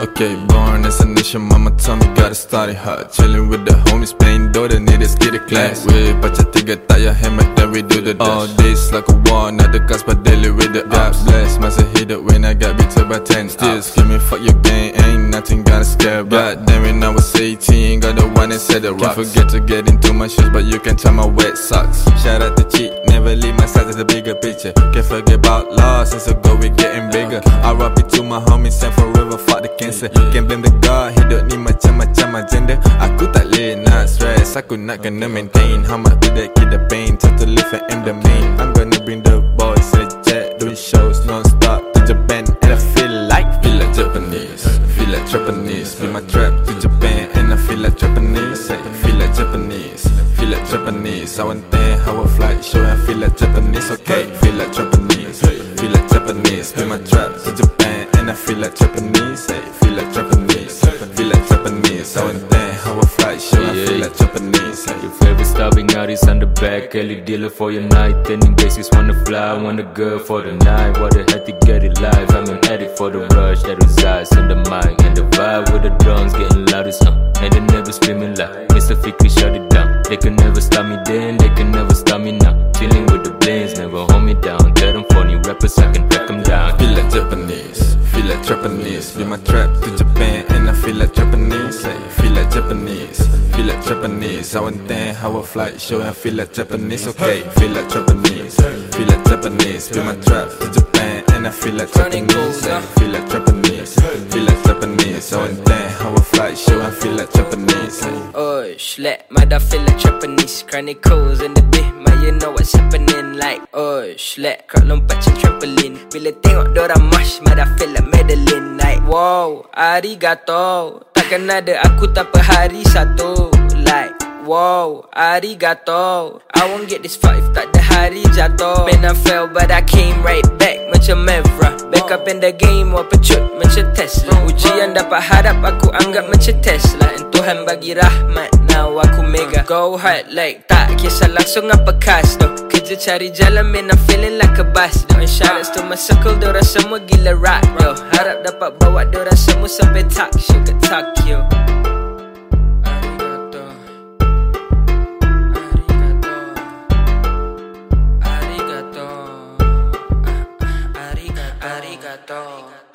Okay, born as a nation, mama told me gotta study hard. Chillin' with the homies, the need is get a class. We baca tiga tayar hemat, then we do the dash. All this like a war, not the cusp, but daily with the God bless. Must have hit it when I got beat up by 10. Still screaming, fuck your game, ain't nothing gonna scare. God damn it, I was 18, got the one that said the rock. Can't forget to get into my shoes, but you can try my wet socks. Shout out to cheat, never leave my side, there's a bigger picture. Can't forget about loss, since a go we getting bigger. I rap it to my homies, and forever fuck the cancer. Can't blame the God, he don't ni macam-macam agenda. Aku tak boleh nak stress, nak kena maintain. How much did that kid the pain? Time to live and aim the main. I'm gonna bring the boys a jet, doing shows non-stop to Japan, and I feel like feel like Japanese, feel like Japanese. Feel my trap to Japan, and I feel like Japanese. Feel like Japanese, feel like Japanese. I want that how a flight show, I feel like Japanese. Okay, feel like Japanese, feel like Japanese. Be my trap to Japan, and I feel like Japanese. Hey, feel like Japanese, feel like Japanese. I want that how a flight show, I feel like Japanese. Your favorite stopping out is on the back Ellie dealer for your night Any basis wanna fly, want a girl for the night What the heck to get it live I'm an addict for the rush that resides in the mind And the vibe with the drums getting louder uh, And they never screaming loud Mr. Fikri shut it down They can never stop me then, they can never stop me now Chilling with the blends, never hold me down Tell them funny rappers I can track them down Feel like Japanese, feel like Japanese. Be my trap to Japan, and I feel like Japanese. Feel like Japanese, feel like Japanese. I want that how a flight show, and feel like Japanese. Okay, feel like Japanese, feel like Japanese. Be my trap to Japan, and I feel like Japanese. Hey, feel like Japanese, feel like Japanese. I want that how a flight show, and feel like Japanese. Hey. Osh, let mother feel like Japanese Chronicles in the bit, man, you know what's happening Like, osh, let crowd lompat macam trampoline Bila tengok dorang mash, mother feel like Madeline Like, wow, arigato Takkan ada aku tanpa hari satu wow, arigato I won't get this far if tak ada hari jatuh. Man, I fell but I came right back. Macam Evra. Back up in the game, wah pecut macam Tesla. Ujian dapat harap aku anggap macam Tesla. And Tuhan bagi rahmat, now aku mega. Go hard like tak kisah langsung apa cast tu. Kerja cari jalan man, I'm feeling like a boss tu. And shoutouts to my circle, dorang semua gila rock bro Harap dapat bawa dorang semua sampai talk show kat Tokyo arigato.